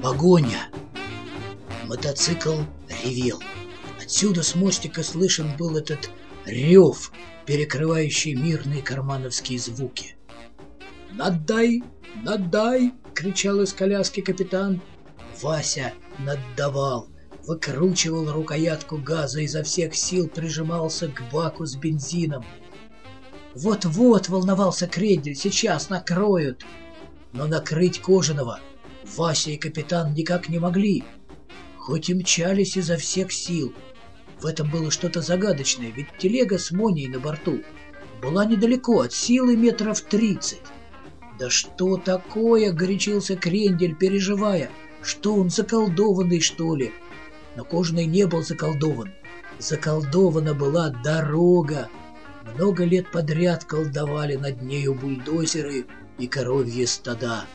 Погоня! Мотоцикл ревел. Отсюда с мостика слышен был этот рев, перекрывающий мирные кармановские звуки. «Надай! Надай!» — кричал из коляски капитан. Вася наддавал, выкручивал рукоятку газа, изо всех сил прижимался к баку с бензином. Вот-вот волновался Крендель, сейчас накроют. Но накрыть Кожаного Вася и капитан никак не могли, хоть и мчались изо всех сил. В этом было что-то загадочное, ведь телега с Моней на борту была недалеко, от силы метров тридцать. «Да что такое?» — горячился Крендель, переживая. «Что он, заколдованный, что ли?» Но Кожаный не был заколдован. Заколдована была дорога. Много лет подряд колдовали над нею бульдозеры и коровьи стада.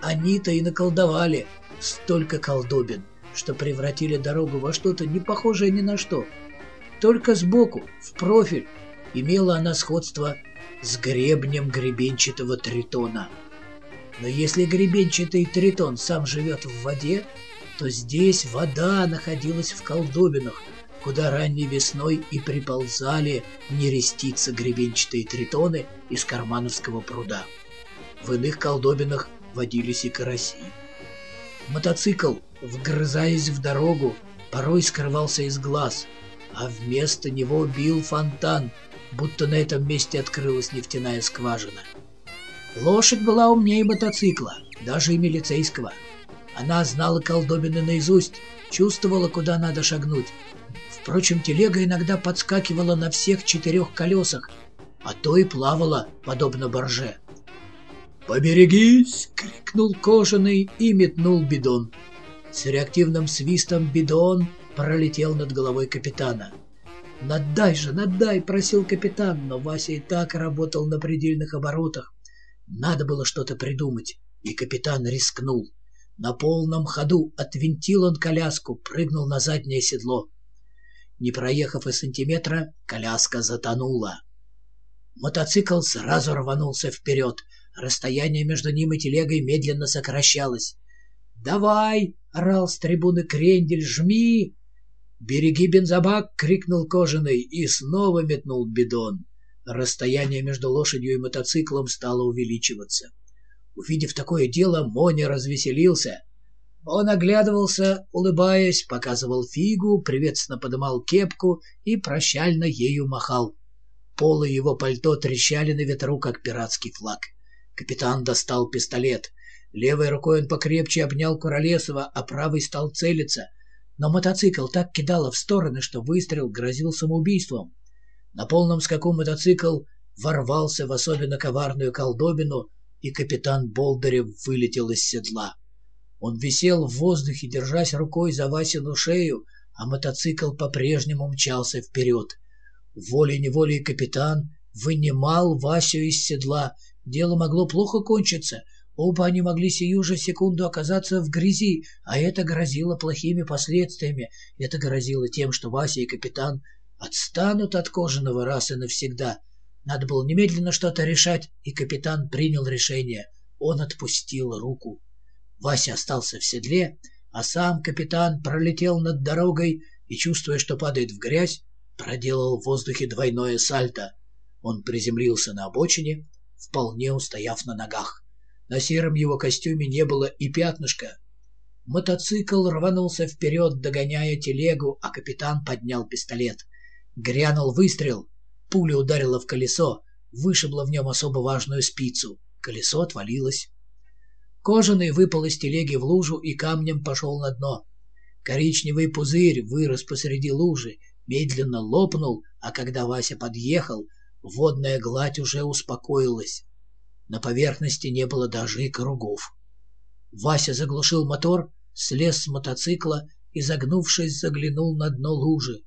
Они-то и наколдовали столько колдобин, что превратили дорогу во что-то не похожее ни на что. Только сбоку, в профиль, имела она сходство с гребнем гребенчатого тритона. Но если гребенчатый тритон сам живет в воде, то здесь вода находилась в колдобинах, куда ранней весной и приползали нереститься гребенчатые тритоны из Кармановского пруда. В иных колдобинах водились и караси. Мотоцикл, вгрызаясь в дорогу, порой скрывался из глаз, а вместо него бил фонтан, будто на этом месте открылась нефтяная скважина. Лошадь была умнее мотоцикла, даже и милицейского. Она знала колдобины наизусть, чувствовала, куда надо шагнуть. Впрочем, телега иногда подскакивала на всех четырех колесах, а то и плавала, подобно борже. «Поберегись!» — крикнул кожаный и метнул бидон. С реактивным свистом бидон пролетел над головой капитана. «Надай же, надай!» — просил капитан, но Вася и так работал на предельных оборотах. Надо было что-то придумать, и капитан рискнул. На полном ходу отвинтил он коляску, прыгнул на заднее седло. Не проехав и сантиметра, коляска затонула. Мотоцикл сразу рванулся вперед — Расстояние между ним и телегой медленно сокращалось. «Давай!» — орал с трибуны Крендель. «Жми!» «Береги бензобак!» — крикнул Кожаный и снова метнул бидон. Расстояние между лошадью и мотоциклом стало увеличиваться. Увидев такое дело, Моня развеселился. Он оглядывался, улыбаясь, показывал фигу, приветственно подымал кепку и прощально ею махал. Полы его пальто трещали на ветру, как пиратский флаг. Капитан достал пистолет. Левой рукой он покрепче обнял Куролесова, а правой стал целиться. Но мотоцикл так кидало в стороны, что выстрел грозил самоубийством. На полном скаку мотоцикл ворвался в особенно коварную колдобину, и капитан Болдырев вылетел из седла. Он висел в воздухе, держась рукой за Васину шею, а мотоцикл по-прежнему мчался вперед. Волей-неволей капитан вынимал Васю из седла Дело могло плохо кончиться. Оба они могли сию же секунду оказаться в грязи, а это грозило плохими последствиями. Это грозило тем, что Вася и капитан отстанут от кожаного раз и навсегда. Надо было немедленно что-то решать, и капитан принял решение. Он отпустил руку. Вася остался в седле, а сам капитан пролетел над дорогой и, чувствуя, что падает в грязь, проделал в воздухе двойное сальто. Он приземлился на обочине, вполне устояв на ногах. На сером его костюме не было и пятнышка. Мотоцикл рванулся вперед, догоняя телегу, а капитан поднял пистолет. Грянул выстрел. Пуля ударила в колесо, вышибла в нем особо важную спицу. Колесо отвалилось. Кожаный выпал из телеги в лужу и камнем пошел на дно. Коричневый пузырь вырос посреди лужи, медленно лопнул, а когда Вася подъехал, Водная гладь уже успокоилась. На поверхности не было даже и кругов. Вася заглушил мотор, слез с мотоцикла и, загнувшись, заглянул на дно лужи.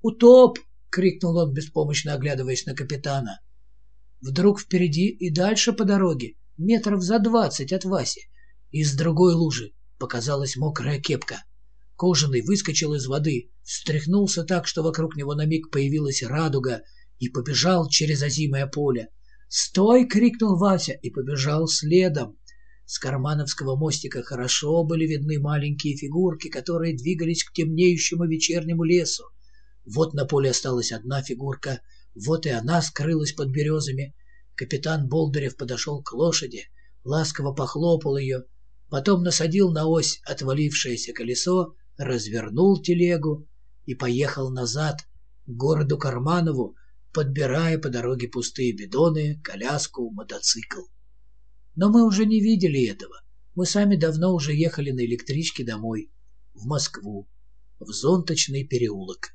«Утоп!» — крикнул он, беспомощно оглядываясь на капитана. Вдруг впереди и дальше по дороге, метров за двадцать от Васи, из другой лужи показалась мокрая кепка. Кожаный выскочил из воды, встряхнулся так, что вокруг него на миг появилась радуга, и побежал через озимое поле. «Стой!» — крикнул Вася и побежал следом. С кармановского мостика хорошо были видны маленькие фигурки, которые двигались к темнеющему вечернему лесу. Вот на поле осталась одна фигурка, вот и она скрылась под березами. Капитан Болдырев подошел к лошади, ласково похлопал ее, потом насадил на ось отвалившееся колесо, развернул телегу и поехал назад к городу Карманову, подбирая по дороге пустые бидоны, коляску, мотоцикл. Но мы уже не видели этого. Мы сами давно уже ехали на электричке домой, в Москву, в зонточный переулок.